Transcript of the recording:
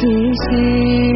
to see.